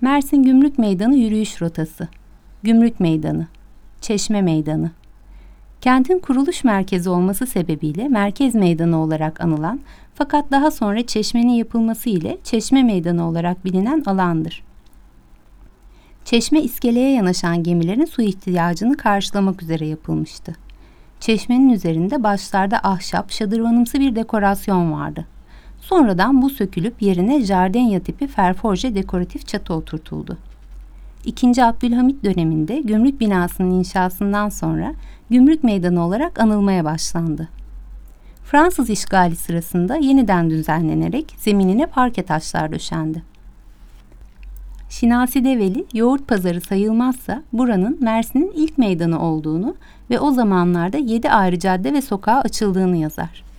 Mersin Gümrük Meydanı yürüyüş rotası. Gümrük Meydanı. Çeşme Meydanı. Kentin kuruluş merkezi olması sebebiyle Merkez Meydanı olarak anılan fakat daha sonra çeşmenin yapılması ile Çeşme Meydanı olarak bilinen alandır. Çeşme iskeleye yanaşan gemilerin su ihtiyacını karşılamak üzere yapılmıştı. Çeşmenin üzerinde başlarda ahşap, şadırvanımsı bir dekorasyon vardı. Sonradan bu sökülüp yerine jardenya tipi ferforje dekoratif çatı oturtuldu. İkinci Abdülhamit döneminde gümrük binasının inşasından sonra gümrük meydanı olarak anılmaya başlandı. Fransız işgali sırasında yeniden düzenlenerek zeminine parke taşlar döşendi. Şinasi Develi yoğurt pazarı sayılmazsa buranın Mersin'in ilk meydanı olduğunu ve o zamanlarda yedi ayrı cadde ve sokağa açıldığını yazar.